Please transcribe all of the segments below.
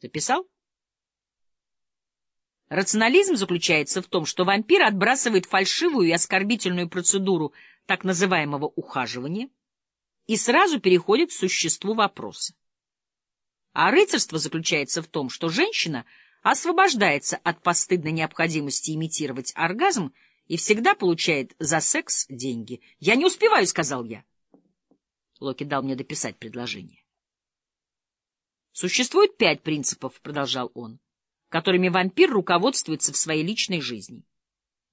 Записал? Рационализм заключается в том, что вампир отбрасывает фальшивую и оскорбительную процедуру так называемого ухаживания и сразу переходит к существу вопроса. А рыцарство заключается в том, что женщина освобождается от постыдной необходимости имитировать оргазм и всегда получает за секс деньги. «Я не успеваю», — сказал я. Локи дал мне дописать предложение. «Существует пять принципов», — продолжал он, которыми вампир руководствуется в своей личной жизни.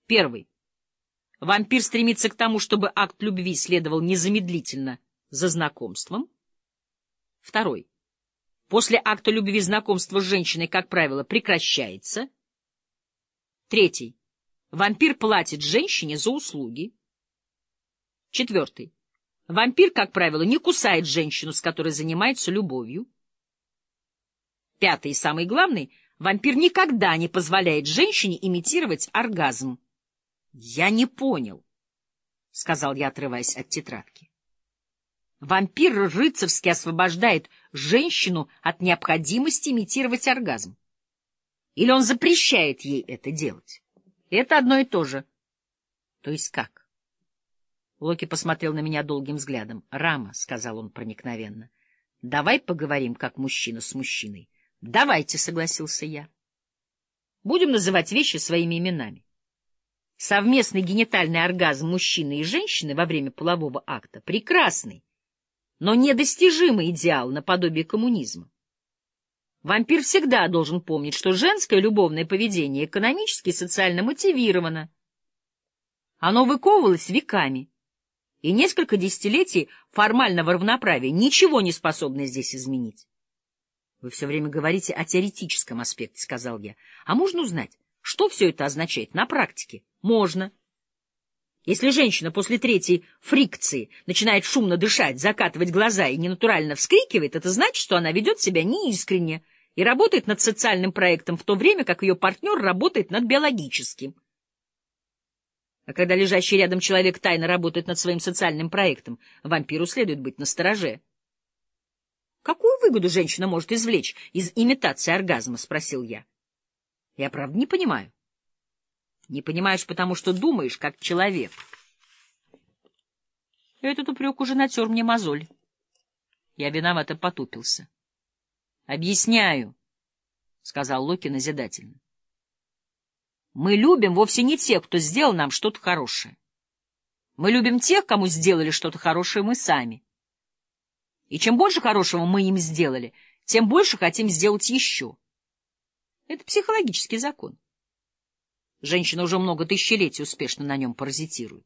Первый. Вампир стремится к тому, чтобы акт любви следовал незамедлительно за знакомством. Второй. После акта любви знакомство с женщиной, как правило, прекращается. Третий. Вампир платит женщине за услуги. Четвертый. Вампир, как правило, не кусает женщину, с которой занимается любовью. Пятый и самый главный — вампир никогда не позволяет женщине имитировать оргазм. — Я не понял, — сказал я, отрываясь от тетрадки. Вампир рыцарски освобождает женщину от необходимости имитировать оргазм. Или он запрещает ей это делать. Это одно и то же. То есть как? Локи посмотрел на меня долгим взглядом. — Рама, — сказал он проникновенно, — давай поговорим, как мужчина с мужчиной. — Давайте, — согласился я. Будем называть вещи своими именами. Совместный генитальный оргазм мужчины и женщины во время полового акта прекрасный но недостижимый идеал наподобие коммунизма. Вампир всегда должен помнить, что женское любовное поведение экономически и социально мотивировано. Оно выковывалось веками, и несколько десятилетий формального равноправия ничего не способны здесь изменить. — Вы все время говорите о теоретическом аспекте, — сказал я. — А можно узнать, что все это означает на практике? — Можно. — если женщина после третьей фрикции начинает шумно дышать, закатывать глаза и ненатурально вскрикивает, это значит, что она ведет себя неискренне и работает над социальным проектом в то время, как ее партнер работает над биологическим. А когда лежащий рядом человек тайно работает над своим социальным проектом, вампиру следует быть настороже. «Какую выгоду женщина может извлечь из имитации оргазма?» — спросил я. «Я правда не понимаю». Не понимаешь, потому что думаешь, как человек. Этот упрек уже натер мне мозоль. Я виновато потупился. — Объясняю, — сказал Локи назидательно. — Мы любим вовсе не тех, кто сделал нам что-то хорошее. Мы любим тех, кому сделали что-то хорошее мы сами. И чем больше хорошего мы им сделали, тем больше хотим сделать еще. Это психологический закон. Женщина уже много тысячелетий успешно на нем паразитирует.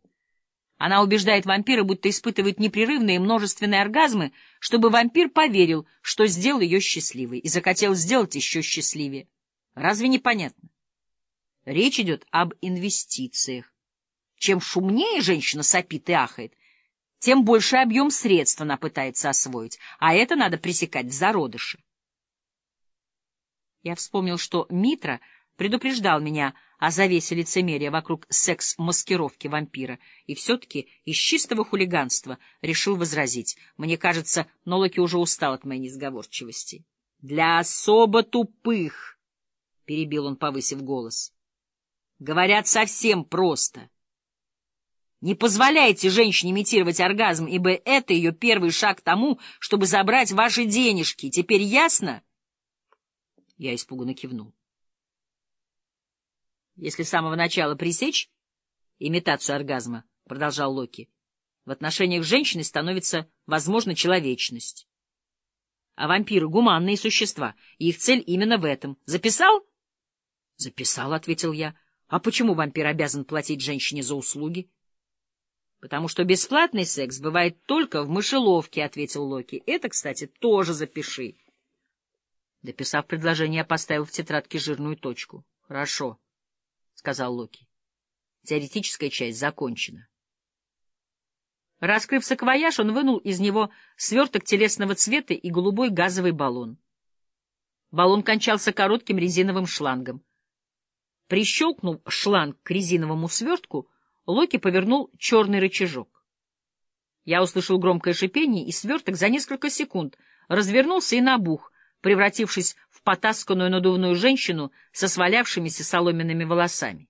Она убеждает вампира, будто испытывает непрерывные множественные оргазмы, чтобы вампир поверил, что сделал ее счастливой, и захотел сделать еще счастливее. Разве не понятно? Речь идет об инвестициях. Чем шумнее женщина сопит и ахает, тем больше объем средств она пытается освоить, а это надо пресекать в зародыше. Я вспомнил, что Митра предупреждал меня о завесе лицемерия вокруг секс-маскировки вампира, и все-таки из чистого хулиганства решил возразить. Мне кажется, Нолоки уже устал от моей несговорчивости. — Для особо тупых, — перебил он, повысив голос. — Говорят совсем просто. Не позволяйте женщине имитировать оргазм, ибо это ее первый шаг к тому, чтобы забрать ваши денежки. Теперь ясно? Я испуганно кивнул. Если с самого начала пресечь имитацию оргазма, — продолжал Локи, — в отношениях с женщиной становится возможна человечность. А вампиры — гуманные существа, и их цель именно в этом. Записал? — Записал, — ответил я. — А почему вампир обязан платить женщине за услуги? — Потому что бесплатный секс бывает только в мышеловке, — ответил Локи. — Это, кстати, тоже запиши. Дописав предложение, я поставил в тетрадке жирную точку. — Хорошо. — сказал Локи. Теоретическая часть закончена. Раскрыв саквояж, он вынул из него сверток телесного цвета и голубой газовый баллон. Баллон кончался коротким резиновым шлангом. Прищелкнув шланг к резиновому свертку, Локи повернул черный рычажок. Я услышал громкое шипение, и сверток за несколько секунд развернулся и набух, превратившись в потасканную надувную женщину со свалявшимися соломенными волосами.